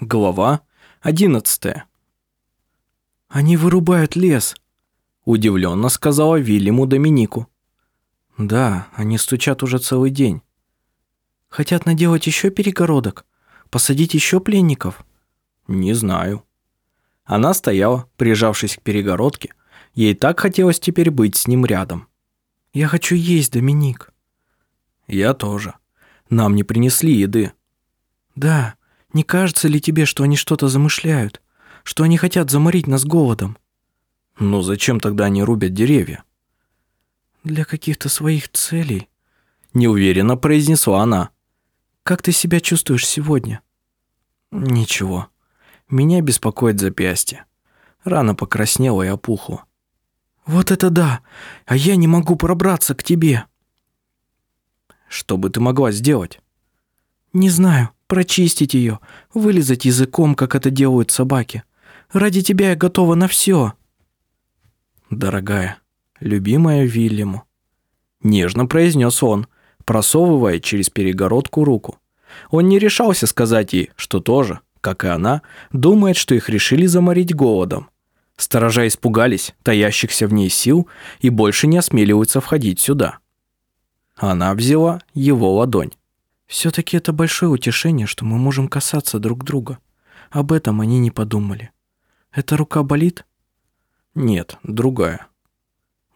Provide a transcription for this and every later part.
Глава 11. «Они вырубают лес», – удивленно сказала Вильяму Доминику. «Да, они стучат уже целый день. Хотят наделать еще перегородок, посадить еще пленников?» «Не знаю». Она стояла, прижавшись к перегородке. Ей так хотелось теперь быть с ним рядом. «Я хочу есть, Доминик». «Я тоже. Нам не принесли еды». «Да, не кажется ли тебе, что они что-то замышляют? Что они хотят заморить нас голодом?» «Ну зачем тогда они рубят деревья?» «Для каких-то своих целей», – неуверенно произнесла она. «Как ты себя чувствуешь сегодня?» «Ничего. Меня беспокоит запястье. Рана покраснела и опухла». «Вот это да! А я не могу пробраться к тебе!» «Что бы ты могла сделать?» «Не знаю прочистить ее, вылизать языком, как это делают собаки. Ради тебя я готова на все. Дорогая, любимая Вильяму, нежно произнес он, просовывая через перегородку руку. Он не решался сказать ей, что тоже, как и она, думает, что их решили заморить голодом. Сторожа испугались таящихся в ней сил и больше не осмеливаются входить сюда. Она взяла его ладонь. Все-таки это большое утешение, что мы можем касаться друг друга. Об этом они не подумали. Эта рука болит? Нет, другая.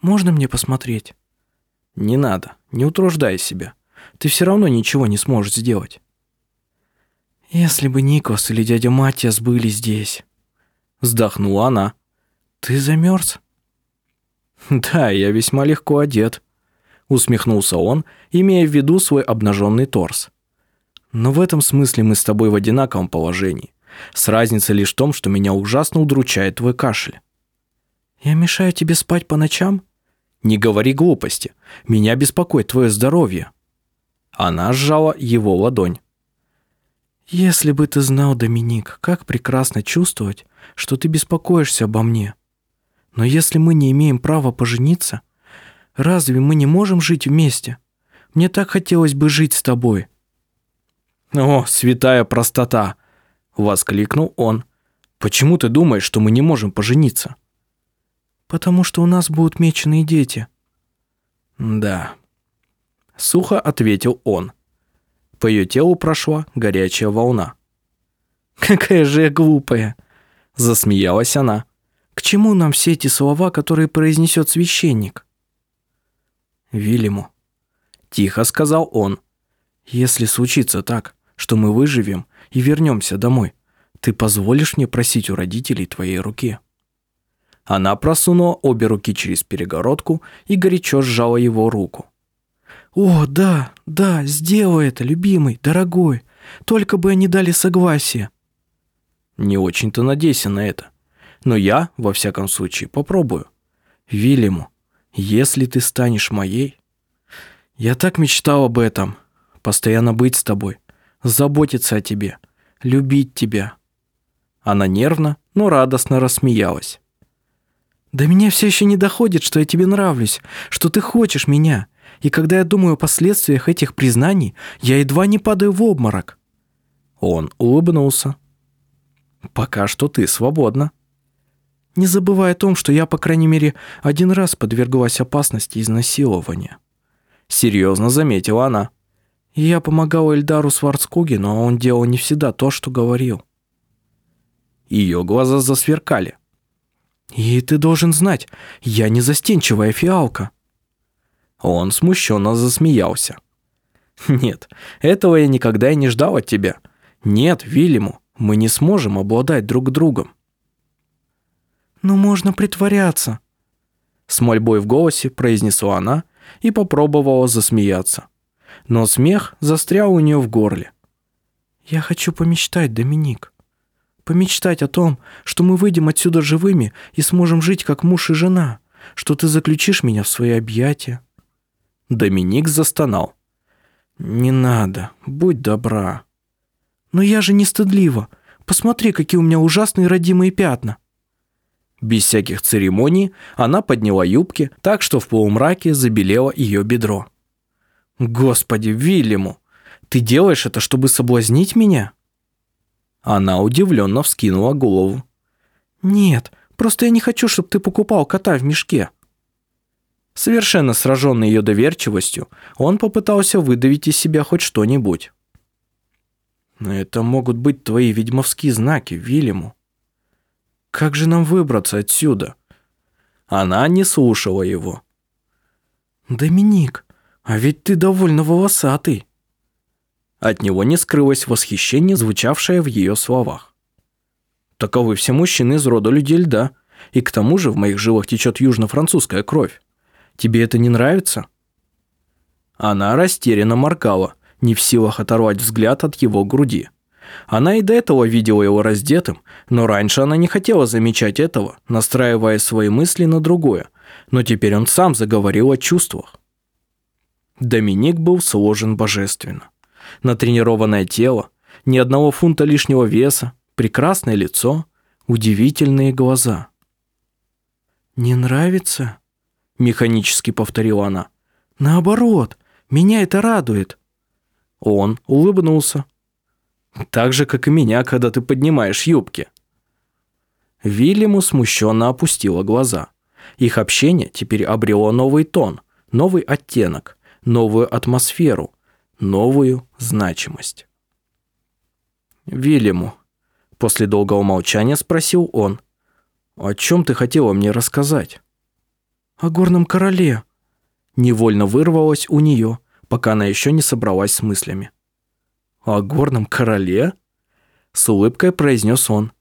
Можно мне посмотреть? Не надо, не утруждай себя. Ты все равно ничего не сможешь сделать. Если бы Никос или дядя Матиас были здесь. Вздохнула она. Ты замерз? Да, я весьма легко одет усмехнулся он, имея в виду свой обнаженный торс. Но в этом смысле мы с тобой в одинаковом положении. С разницей лишь в том, что меня ужасно удручает твой кашель. Я мешаю тебе спать по ночам? Не говори глупости. Меня беспокоит твое здоровье. Она сжала его ладонь. Если бы ты знал, Доминик, как прекрасно чувствовать, что ты беспокоишься обо мне. Но если мы не имеем права пожениться, Разве мы не можем жить вместе? Мне так хотелось бы жить с тобой». «О, святая простота!» — воскликнул он. «Почему ты думаешь, что мы не можем пожениться?» «Потому что у нас будут меченые дети». «Да». Сухо ответил он. По ее телу прошла горячая волна. «Какая же я глупая!» Засмеялась она. «К чему нам все эти слова, которые произнесет священник?» Вильяму. Тихо сказал он. Если случится так, что мы выживем и вернемся домой, ты позволишь мне просить у родителей твоей руки?» Она просунула обе руки через перегородку и горячо сжала его руку. «О, да, да, сделай это, любимый, дорогой. Только бы они дали согласие». «Не очень-то надейся на это. Но я, во всяком случае, попробую. Вильяму, если ты станешь моей... Я так мечтал об этом. Постоянно быть с тобой. Заботиться о тебе. Любить тебя. Она нервно, но радостно рассмеялась. До меня все еще не доходит, что я тебе нравлюсь, что ты хочешь меня. И когда я думаю о последствиях этих признаний, я едва не падаю в обморок. Он улыбнулся. Пока что ты свободна не забывая о том, что я, по крайней мере, один раз подверглась опасности изнасилования. Серьезно заметила она. Я помогала Эльдару Сварцкуге, но он делал не всегда то, что говорил. Ее глаза засверкали. «И ты должен знать, я не застенчивая фиалка». Он смущенно засмеялся. «Нет, этого я никогда и не ждал от тебя. Нет, Вильяму, мы не сможем обладать друг другом. «Ну можно притворяться», — с мольбой в голосе произнесла она и попробовала засмеяться. Но смех застрял у нее в горле. «Я хочу помечтать, Доминик. Помечтать о том, что мы выйдем отсюда живыми и сможем жить как муж и жена, что ты заключишь меня в свои объятия». Доминик застонал. «Не надо, будь добра». «Но я же не стыдлива. Посмотри, какие у меня ужасные родимые пятна». Без всяких церемоний она подняла юбки, так что в полумраке забелело ее бедро. «Господи, Вильяму, ты делаешь это, чтобы соблазнить меня?» Она удивленно вскинула голову. «Нет, просто я не хочу, чтобы ты покупал кота в мешке». Совершенно сраженный ее доверчивостью, он попытался выдавить из себя хоть что-нибудь. «Это могут быть твои ведьмовские знаки, Вильяму. Как же нам выбраться отсюда?» Она не слушала его. «Доминик, а ведь ты довольно волосатый». От него не скрылось восхищение, звучавшее в ее словах. Таковы все мужчины из рода людей льда, и к тому же в моих жилах течет южно-французская кровь. Тебе это не нравится?» Она растерянно моргала, не в силах оторвать взгляд от его груди. Она и до этого видела его раздетым, но раньше она не хотела замечать этого, настраивая свои мысли на другое, но теперь он сам заговорил о чувствах. Доминик был сложен божественно. Натренированное тело, ни одного фунта лишнего веса, прекрасное лицо, удивительные глаза. «Не нравится?» механически повторила она. Наоборот, меня это радует. Он улыбнулся. Так же, как и меня, когда ты поднимаешь юбки. Вильяму смущенно опустила глаза. Их общение теперь обрело новый тон, новый оттенок, новую атмосферу, новую значимость. Вильяму, после долгого молчания спросил он, «О чем ты хотела мне рассказать?» о горном короле». Невольно вырвалось у нее, пока она еще не собралась с мыслями. «О горном короле?» С улыбкой произнес он.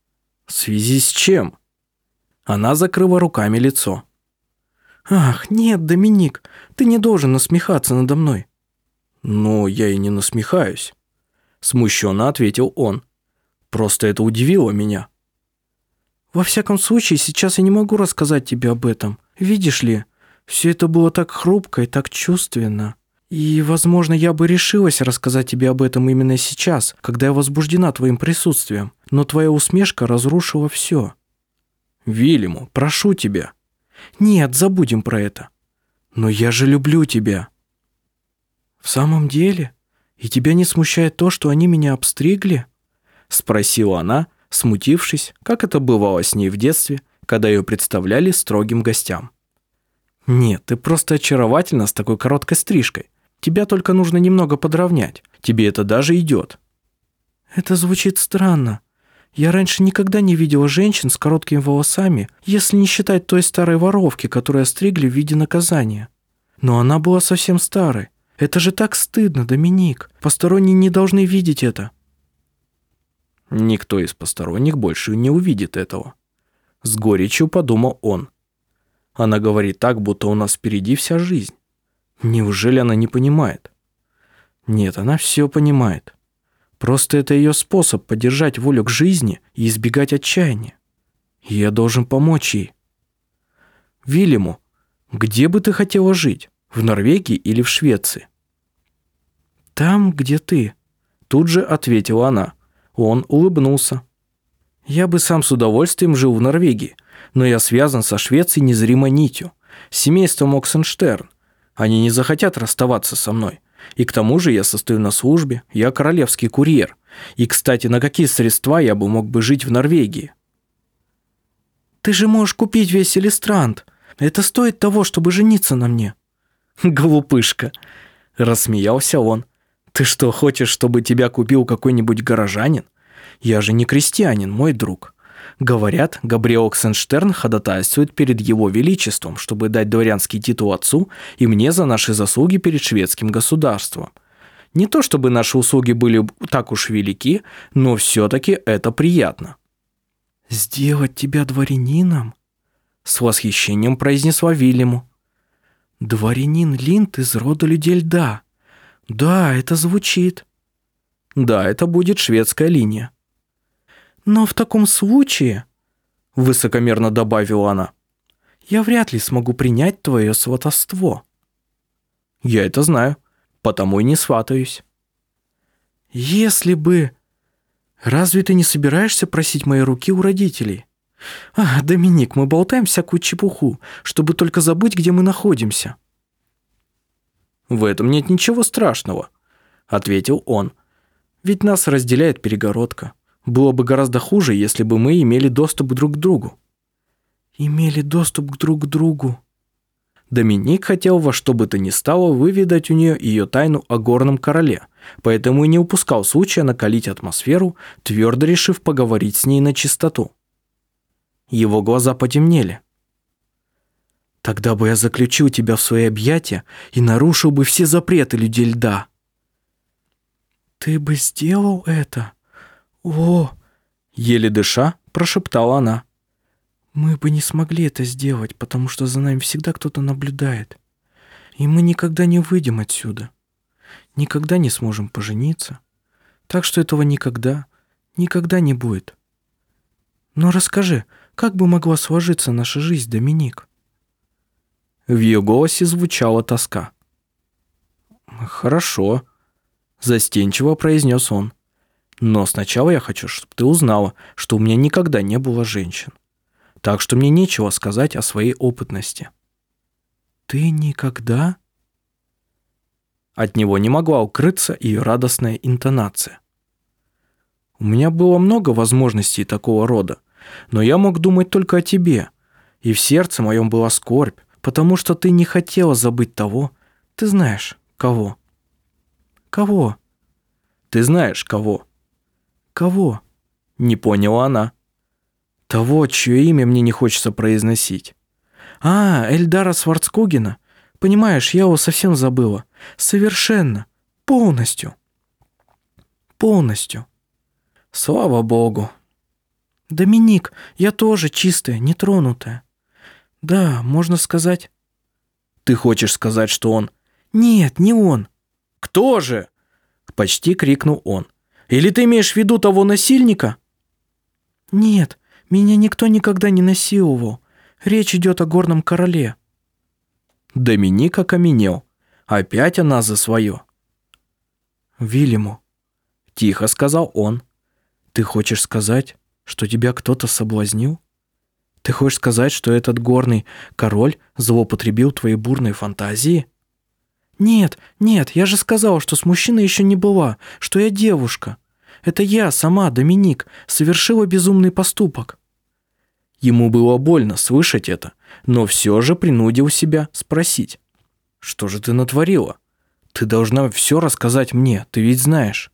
«В связи с чем?» Она закрыла руками лицо. «Ах, нет, Доминик, ты не должен насмехаться надо мной». «Ну, я и не насмехаюсь», – смущенно ответил он. «Просто это удивило меня». «Во всяком случае, сейчас я не могу рассказать тебе об этом. Видишь ли, все это было так хрупко и так чувственно. И, возможно, я бы решилась рассказать тебе об этом именно сейчас, когда я возбуждена твоим присутствием. Но твоя усмешка разрушила все. Вильяму, прошу тебя. Нет, забудем про это. Но я же люблю тебя. В самом деле? И тебя не смущает то, что они меня обстригли? Спросила она, смутившись, как это бывало с ней в детстве, когда ее представляли строгим гостям. «Нет, ты просто очаровательна с такой короткой стрижкой. Тебя только нужно немного подровнять. Тебе это даже идет». «Это звучит странно. Я раньше никогда не видела женщин с короткими волосами, если не считать той старой воровки, которую стригли в виде наказания. Но она была совсем старой. Это же так стыдно, Доминик. Посторонние не должны видеть это». Никто из посторонних больше не увидит этого. С горечью подумал он. Она говорит так, будто у нас впереди вся жизнь. Неужели она не понимает? Нет, она все понимает. Просто это ее способ поддержать волю к жизни и избегать отчаяния. Я должен помочь ей. Вильяму, где бы ты хотела жить? В Норвегии или в Швеции? Там, где ты. Тут же ответила она. Он улыбнулся. Я бы сам с удовольствием жил в Норвегии, но я связан со Швецией незримой нитью, с семейством Оксенштерн. Они не захотят расставаться со мной. И к тому же я состою на службе, я королевский курьер. И, кстати, на какие средства я бы мог бы жить в Норвегии? Ты же можешь купить весь Элистрант. Это стоит того, чтобы жениться на мне. Глупышка, рассмеялся он. Ты что, хочешь, чтобы тебя купил какой-нибудь горожанин? Я же не крестьянин, мой друг. Говорят, Габриэл Ксенштерн ходатайствует перед его величеством, чтобы дать дворянский титул отцу и мне за наши заслуги перед шведским государством. Не то чтобы наши услуги были так уж велики, но все-таки это приятно. «Сделать тебя дворянином?» С восхищением произнесла Вильяму. «Дворянин Линд из рода людей льда. Да, это звучит». «Да, это будет шведская линия». «Но в таком случае», — высокомерно добавила она, «я вряд ли смогу принять твое сватовство». «Я это знаю, потому и не сватаюсь». «Если бы...» «Разве ты не собираешься просить моей руки у родителей?» «А, Доминик, мы болтаем всякую чепуху, чтобы только забыть, где мы находимся». «В этом нет ничего страшного», — ответил он. «Ведь нас разделяет перегородка. Было бы гораздо хуже, если бы мы имели доступ друг к другу. Имели доступ друг к другу. Доминик хотел во что бы то ни стало выведать у нее ее тайну о горном короле, поэтому и не упускал случая накалить атмосферу, твердо решив поговорить с ней на чистоту. Его глаза потемнели. Тогда бы я заключил тебя в свои объятия и нарушил бы все запреты людей льда. Ты бы сделал это? О! Еле дыша, прошептала она. Мы бы не смогли это сделать, потому что за нами всегда кто-то наблюдает. И мы никогда не выйдем отсюда. Никогда не сможем пожениться. Так что этого никогда, никогда не будет. Но расскажи, как бы могла сложиться наша жизнь, Доминик? В ее голосе звучала тоска. «Хорошо», – застенчиво произнес он. «Но сначала я хочу, чтобы ты узнала, что у меня никогда не было женщин. Так что мне нечего сказать о своей опытности». «Ты никогда?» От него не могла укрыться ее радостная интонация. «У меня было много возможностей такого рода, но я мог думать только о тебе, и в сердце моем была скорбь, потому что ты не хотела забыть того, ты знаешь, кого. Кого? Ты знаешь, кого. Кого? Не поняла она. Того, чье имя мне не хочется произносить. А, Эльдара Сварцкугина. Понимаешь, я его совсем забыла. Совершенно. Полностью. Полностью. Слава богу. Доминик, я тоже чистая, нетронутая. Да, можно сказать. Ты хочешь сказать, что он... Нет, не он. Кто же? Почти крикнул он. Или ты имеешь в виду того насильника? Нет, меня никто никогда не насиловал. Речь идет о горном короле. Доминик окаменел. Опять она за свое. Вильяму, тихо сказал он. Ты хочешь сказать, что тебя кто-то соблазнил? Ты хочешь сказать, что этот горный король злоупотребил твоей бурной фантазии? Нет, нет, я же сказала, что с мужчиной еще не была, что я девушка. Это я сама, Доминик, совершила безумный поступок. Ему было больно слышать это, но все же принудил себя спросить. «Что же ты натворила? Ты должна все рассказать мне, ты ведь знаешь».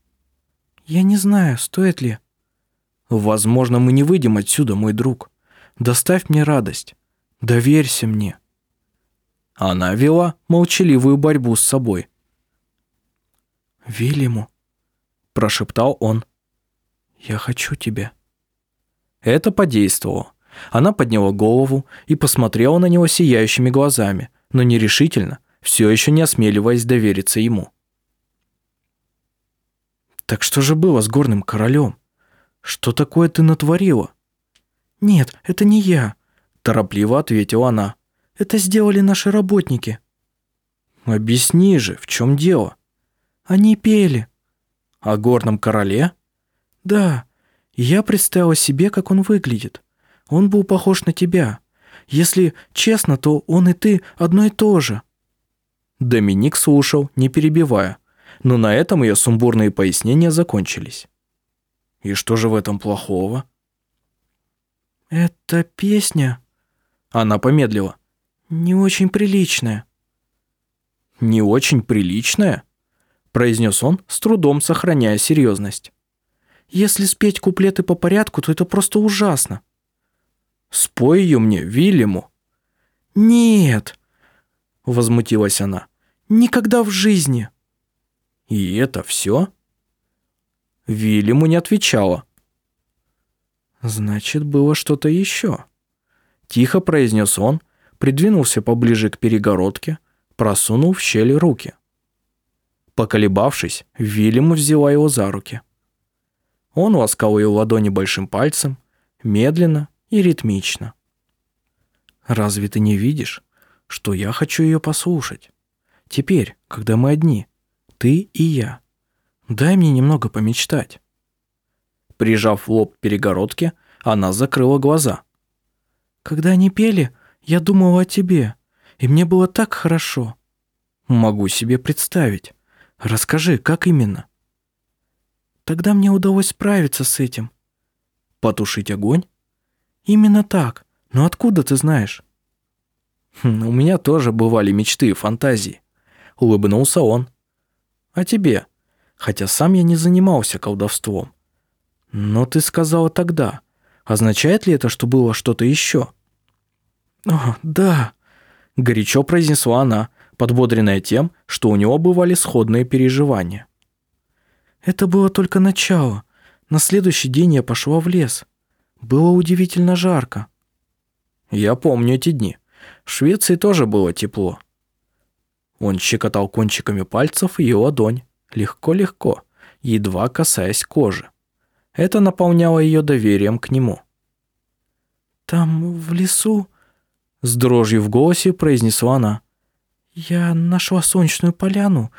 «Я не знаю, стоит ли». «Возможно, мы не выйдем отсюда, мой друг. Доставь мне радость. Доверься мне». Она вела молчаливую борьбу с собой. «Вильяму», – прошептал он, – «я хочу тебя». Это подействовало. Она подняла голову и посмотрела на него сияющими глазами, но нерешительно, все еще не осмеливаясь довериться ему. «Так что же было с горным королем? Что такое ты натворила?» «Нет, это не я», – торопливо ответила она. «Это сделали наши работники». «Объясни же, в чем дело?» «Они пели». «О горном короле?» «Да. Я представила себе, как он выглядит. Он был похож на тебя. Если честно, то он и ты одно и то же». Доминик слушал, не перебивая, но на этом ее сумбурные пояснения закончились. «И что же в этом плохого?» «Эта песня...» Она помедлила. «Не очень приличная». «Не очень приличная?» произнес он, с трудом сохраняя серьезность. «Если спеть куплеты по порядку, то это просто ужасно». «Спой ее мне, Вильяму». «Нет», — возмутилась она. «Никогда в жизни». «И это все?» Вильяму не отвечала. «Значит, было что-то еще», – тихо произнес он, придвинулся поближе к перегородке, просунул в щель руки. Поколебавшись, Вильям взяла его за руки. Он ласкал ее ладони большим пальцем, медленно и ритмично. «Разве ты не видишь, что я хочу ее послушать? Теперь, когда мы одни, ты и я. Дай мне немного помечтать». Прижав лоб к перегородке, она закрыла глаза. «Когда они пели, я думала о тебе, и мне было так хорошо». «Могу себе представить. Расскажи, как именно?» «Тогда мне удалось справиться с этим», Потушить огонь? Именно так. Но откуда ты знаешь? Хм, у меня тоже бывали мечты и фантазии. Улыбнулся он. А тебе? Хотя сам я не занимался колдовством. Но ты сказала тогда. Означает ли это, что было что-то еще? О, да. Горячо произнесла она, подбодренная тем, что у него бывали сходные переживания. Это было только начало. На следующий день я пошла в лес. Было удивительно жарко. Я помню эти дни. В Швеции тоже было тепло. Он щекотал кончиками пальцев ее ладонь, легко-легко, едва касаясь кожи. Это наполняло ее доверием к нему. «Там, в лесу...» С дрожью в голосе произнесла она. «Я нашла солнечную поляну,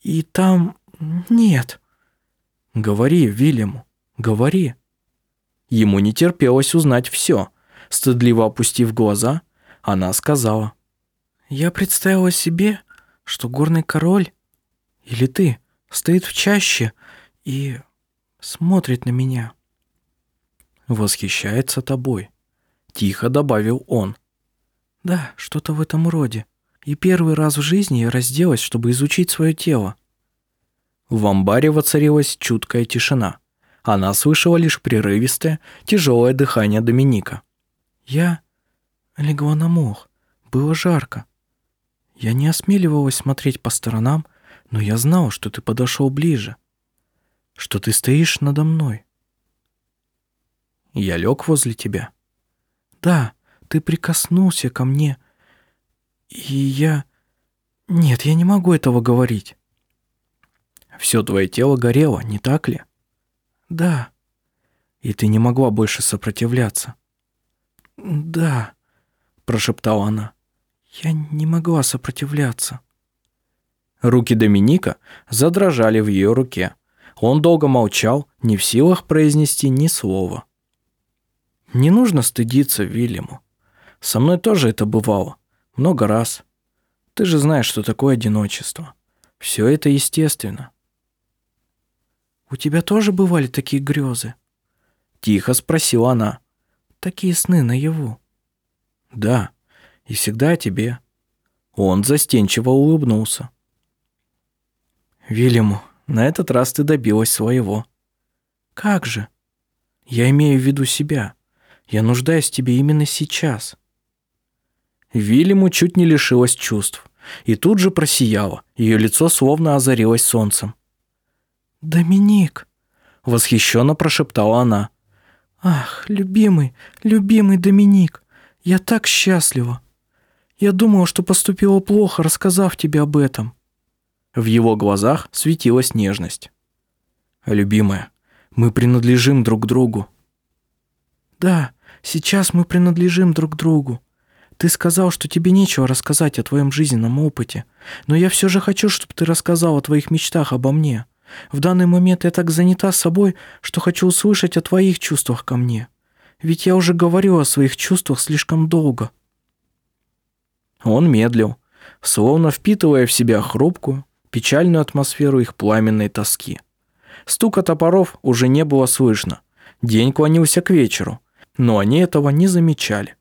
и там... нет...» «Говори, Вильяму, говори». Ему не терпелось узнать все. Стыдливо опустив глаза, она сказала. «Я представила себе, что горный король, или ты, стоит в чаще и смотрит на меня». «Восхищается тобой», — тихо добавил он. «Да, что-то в этом роде. И первый раз в жизни я разделась, чтобы изучить свое тело. В амбаре воцарилась чуткая тишина. Она слышала лишь прерывистое, тяжелое дыхание Доминика. Я легла на мох. Было жарко. Я не осмеливалась смотреть по сторонам, но я знала, что ты подошел ближе, что ты стоишь надо мной. Я лег возле тебя. Да, ты прикоснулся ко мне, и я... Нет, я не могу этого говорить. Все твое тело горело, не так ли? Да. И ты не могла больше сопротивляться. Да, прошептала она. Я не могла сопротивляться. Руки Доминика задрожали в ее руке. Он долго молчал, не в силах произнести ни слова. Не нужно стыдиться Вильяму. Со мной тоже это бывало. Много раз. Ты же знаешь, что такое одиночество. Все это естественно. «У тебя тоже бывали такие грезы?» Тихо спросила она. «Такие сны наяву?» «Да, и всегда о тебе». Он застенчиво улыбнулся. «Вильяму, на этот раз ты добилась своего». «Как же?» «Я имею в виду себя. Я нуждаюсь в тебе именно сейчас». Вильяму чуть не лишилась чувств. И тут же просияла. Ее лицо словно озарилось солнцем. «Доминик!» — восхищенно прошептала она. «Ах, любимый, любимый Доминик, я так счастлива. Я думала, что поступила плохо, рассказав тебе об этом». В его глазах светилась нежность. «Любимая, мы принадлежим друг другу». «Да, сейчас мы принадлежим друг другу. Ты сказал, что тебе нечего рассказать о твоем жизненном опыте, но я все же хочу, чтобы ты рассказал о твоих мечтах обо мне. В данный момент я так занята собой, что хочу услышать о твоих чувствах ко мне. Ведь я уже говорю о своих чувствах слишком долго». Он медлил, словно впитывая в себя хрупкую, печальную атмосферу их пламенной тоски. Стука топоров уже не было слышно. День клонился к вечеру, но они этого не замечали.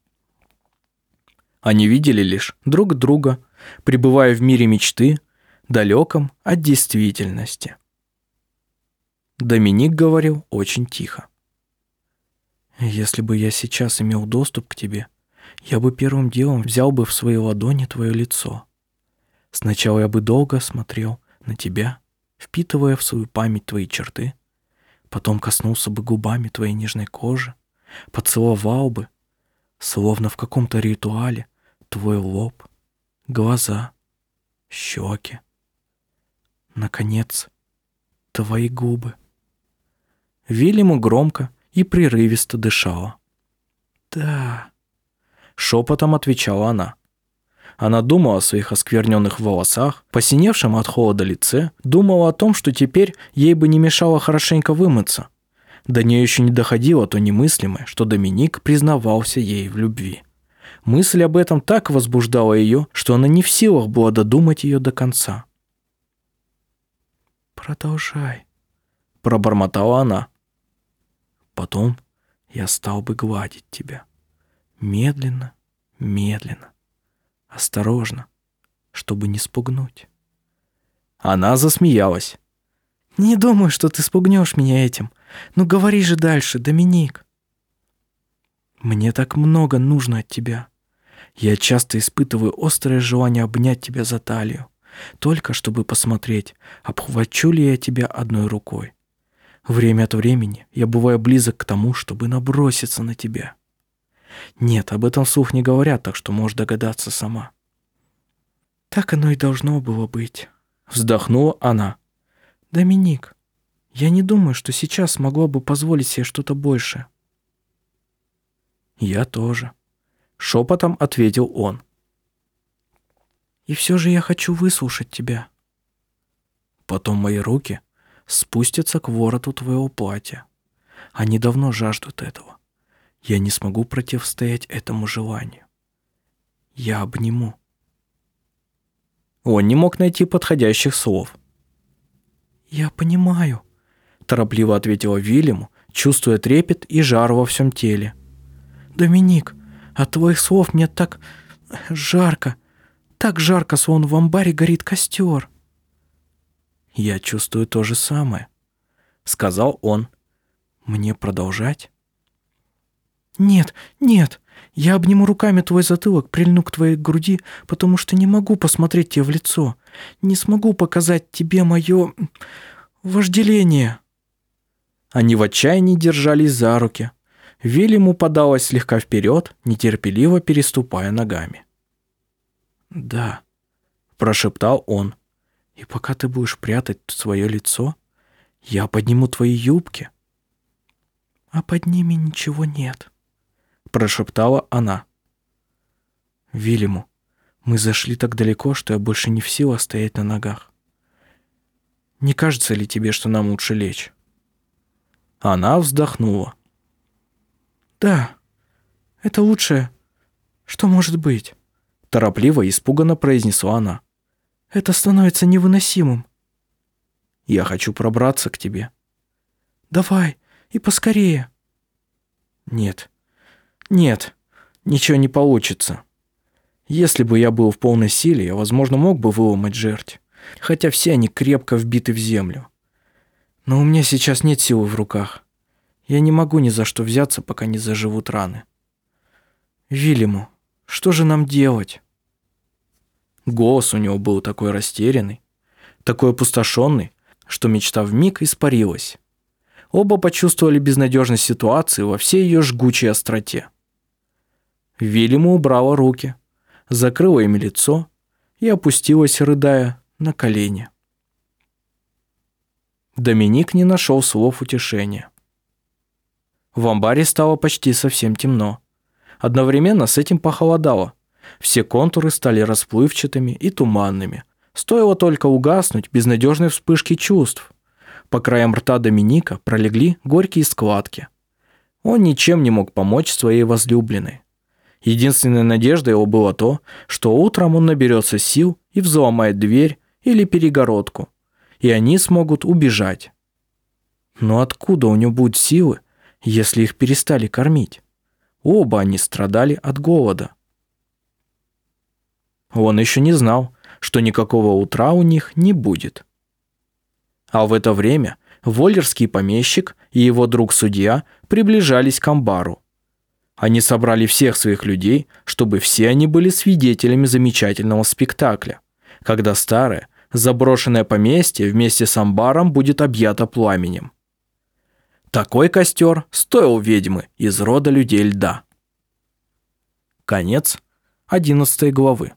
Они видели лишь друг друга, пребывая в мире мечты, далеком от действительности. Доминик говорил очень тихо. «Если бы я сейчас имел доступ к тебе, я бы первым делом взял бы в свои ладони твое лицо. Сначала я бы долго смотрел на тебя, впитывая в свою память твои черты, потом коснулся бы губами твоей нежной кожи, поцеловал бы, словно в каком-то ритуале, твой лоб, глаза, щеки. Наконец, твои губы. Вильяму громко и прерывисто дышала. «Да», — шепотом отвечала она. Она думала о своих оскверненных волосах, посиневшем от холода лице, думала о том, что теперь ей бы не мешало хорошенько вымыться. До нее еще не доходило то немыслимое, что Доминик признавался ей в любви. Мысль об этом так возбуждала ее, что она не в силах была додумать ее до конца. «Продолжай», — пробормотала она. Потом я стал бы гладить тебя. Медленно, медленно, осторожно, чтобы не спугнуть. Она засмеялась. «Не думаю, что ты спугнешь меня этим. Ну говори же дальше, Доминик». «Мне так много нужно от тебя. Я часто испытываю острое желание обнять тебя за талию, только чтобы посмотреть, обхвачу ли я тебя одной рукой. Время от времени я бываю близок к тому, чтобы наброситься на тебя. Нет, об этом слух не говорят, так что можешь догадаться сама. Так оно и должно было быть. Вздохнула она. Доминик, я не думаю, что сейчас могла бы позволить себе что-то большее. Я тоже. Шепотом ответил он. И все же я хочу выслушать тебя. Потом мои руки спустятся к вороту твоего платья. Они давно жаждут этого. Я не смогу противостоять этому желанию. Я обниму. Он не мог найти подходящих слов. «Я понимаю», – торопливо ответила Вильяму, чувствуя трепет и жар во всем теле. «Доминик, от твоих слов мне так жарко, так жарко, словно в амбаре горит костер». «Я чувствую то же самое», — сказал он. «Мне продолжать?» «Нет, нет, я обниму руками твой затылок, прильну к твоей груди, потому что не могу посмотреть тебе в лицо. Не смогу показать тебе мое вожделение». Они в отчаянии держались за руки. Вильяму подалась слегка вперед, нетерпеливо переступая ногами. «Да», – прошептал он, – «и пока ты будешь прятать свое лицо, я подниму твои юбки». «А под ними ничего нет», прошептала она. Вильяму, мы зашли так далеко, что я больше не в силах стоять на ногах. Не кажется ли тебе, что нам лучше лечь? Она вздохнула. Да, это лучшее, что может быть. Торопливо и испуганно произнесла она. Это становится невыносимым. Я хочу пробраться к тебе. Давай, и поскорее. Нет, нет, ничего не получится. Если бы я был в полной силе, я, возможно, мог бы выломать жерть, хотя все они крепко вбиты в землю. Но у меня сейчас нет силы в руках. Я не могу ни за что взяться, пока не заживут раны. Вильяму, что же нам делать? Голос у него был такой растерянный, такой опустошенный, что мечта вмиг испарилась. Оба почувствовали безнадежность ситуации во всей ее жгучей остроте. Вильяма убрала руки, закрыла ими лицо и опустилась, рыдая, на колени. Доминик не нашел слов утешения. В амбаре стало почти совсем темно. Одновременно с этим похолодало. Все контуры стали расплывчатыми и туманными. Стоило только угаснуть безнадежной вспышки чувств. По краям рта Доминика пролегли горькие складки. Он ничем не мог помочь своей возлюбленной. Единственной надеждой его было то, что утром он наберется сил и взломает дверь или перегородку, и они смогут убежать. Но откуда у него будут силы, если их перестали кормить? Оба они страдали от голода. Он еще не знал, что никакого утра у них не будет. А в это время Воллерский помещик и его друг-судья приближались к амбару. Они собрали всех своих людей, чтобы все они были свидетелями замечательного спектакля, когда старое, заброшенное поместье вместе с амбаром будет объято пламенем. Такой костер стоил ведьмы из рода людей льда. Конец 11 главы.